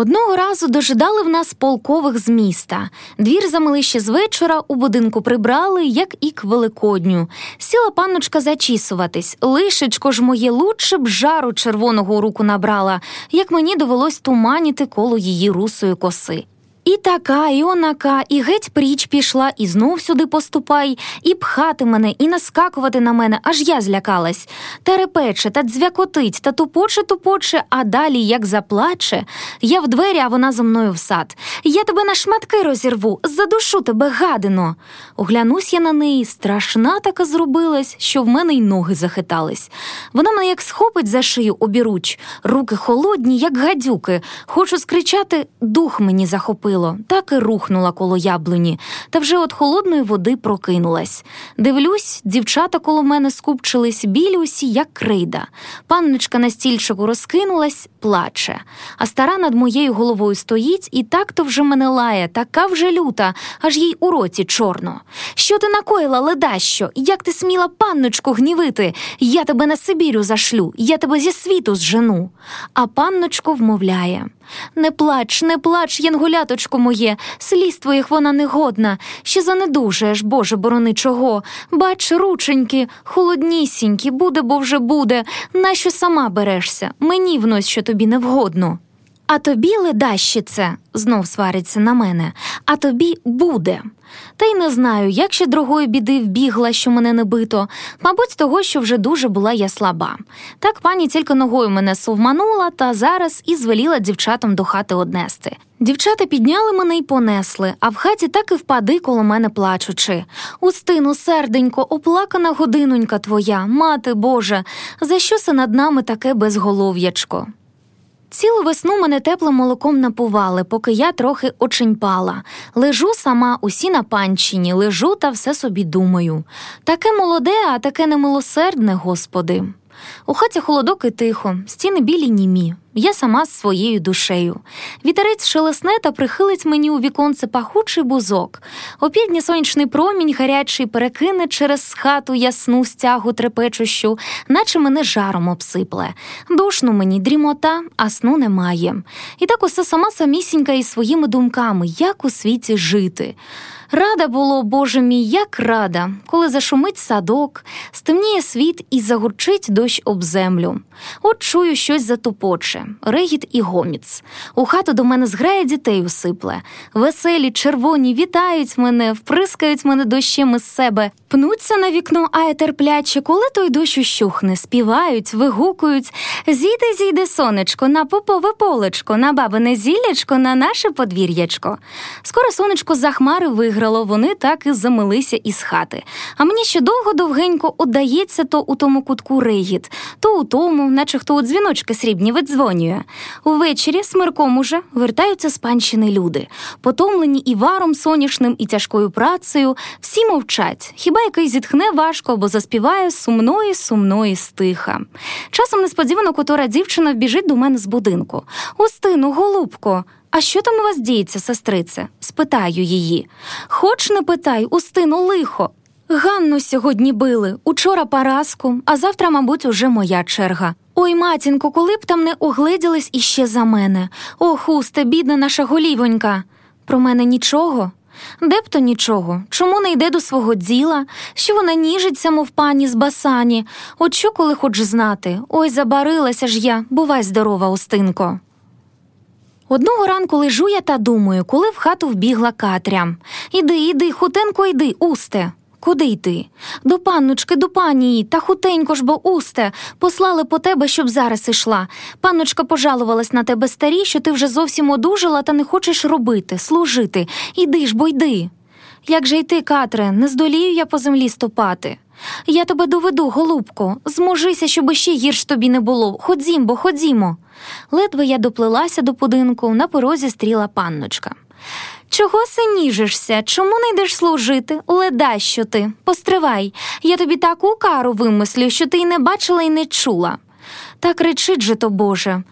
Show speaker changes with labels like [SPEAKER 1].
[SPEAKER 1] Одного разу дожидали в нас полкових з міста. Двір замили ще з вечора, у будинку прибрали, як і к Великодню. Сіла панночка зачісуватись. Лишечко ж моє лучше б жару червоного у руку набрала, як мені довелось туманіти коло її русої коси. І така, і онака, і геть пріч пішла, і знов сюди поступай, і пхати мене, і наскакувати на мене, аж я злякалась. Та репече, та дзвякотить, та тупоче, тупоче, а далі як заплаче. Я в двері, а вона за мною в сад. Я тебе на шматки розірву, задушу тебе, гадино. Оглянусь я на неї, страшна така зробилась, що в мене й ноги захитались. Вона мене як схопить за шию обіруч, руки холодні, як гадюки. Хочу скричати, дух мені захопив захопило, так і рухнула коло яблуні, та вже от холодної води прокинулась. Дивлюсь, дівчата коло мене скупчились білі усі, як крейда. Панночка на стільчику розкинулась, плаче, а стара над моєю головою стоїть і так то вже мене лає, така вже люта, аж їй у роті чорно. Що ти накоїла, ледащо? Як ти сміла панночку гнівити? Я тебе на Сибірю зашлю, я тебе зі світу зжену. А панночко вмовляє. Не плач, не плач, янгуляточко моє, сліз твоїх вона негодна, ще занедужаєш, Боже, борони чого. Бач, рученьки, холоднісінькі, буде, бо вже буде. Нащо сама берешся? Мені внось, що тобі не вгодно. А тобі, ледащице, знов свариться на мене, а тобі буде. Та й не знаю, як ще другої біди вбігла, що мене не бито, мабуть, того, що вже дуже була я слаба. Так пані тільки ногою мене совманула та зараз і звеліла дівчатам до хати однести. Дівчата підняли мене й понесли, а в хаті так і впади коло мене плачучи. Устину, серденько, оплакана годинонька твоя, мати Божа, за що се над нами таке безголов'ячко? Цілу весну мене теплим молоком напували, поки я трохи оченьпала. Лежу сама усі на панчині, лежу та все собі думаю. Таке молоде, а таке немилосердне, господи. У хаті холодок і тихо, стіни білі німі. Я сама з своєю душею. Вітерець шелесне та прихилить мені у віконце пахучий бузок. Опівдні сонячний промінь гарячий перекине через хату ясну стягу трепечущу, наче мене жаром обсипле. Душно мені дрімота, а сну немає. І так усе сама самісінька із своїми думками, як у світі жити. Рада було, Боже мій, як рада, коли зашумить садок, стемніє світ і загурчить дощ об землю. От чую щось затопоче, регіт і гоміц. У хату до мене зграє дітей усипле. Веселі, червоні вітають мене, вприскають мене дощем із себе, пнуться на вікно, а терпляче, коли той дощ ущухне, співають, вигукують. Зійде, зійде, сонечко, на попове полечко, на бабине зіллячко, на наше подвір'ячко. Скоро сонечко за хмари виграло, вони так і замилися із хати. А мені ще довго довгенько удається то у тому кутку регіт, то у тому, наче хто у дзвіночки срібні видзвонює. Увечері смирком уже вертаються з панщини люди, потомлені і варом соняшним, і тяжкою працею, всі мовчать. Хіба який зітхне важко або заспіває сумної, сумної стиха. Часом несподівано котора дівчина вбіжить до мене з будинку. Устину, голубко. А що там у вас діється, сестрице? спитаю її. Хоч не питай, устину лихо. Ганну сьогодні били, учора Параску, а завтра, мабуть, уже моя черга. Ой, матінко, коли б там не угледілись іще за мене. О, хусте, бідна наша голівонька. Про мене нічого? Де б то нічого, чому не йде до свого діла, що вона ніжиться, мов пані з басані, от що коли хоч знати, ой, забарилася ж я, бувай здорова, Устинко. Одного ранку лежу я та думаю, коли в хату вбігла Катря. Іди, іди, хутенько йди, усте. Куди йти? До панночки, до панії, та хутенько ж бо усте, послали по тебе, щоб зараз ішла. Панночка пожалувалась на тебе старі, що ти вже зовсім одужала та не хочеш робити, служити. Іди ж, бо йди. Як же йти, Катре, не здолію я по землі стопати. Я тебе доведу, голубко, зможися, щоб ще гірш тобі не було. Ходім, бо ходімо. Ледве я доплилася до будинку, на порозі стріла панночка. Чого синіжишся? Чому не йдеш служити? Леда, що ти? Постривай, я тобі таку кару вимислю, що ти й не бачила і не чула. Так речить же то, Боже.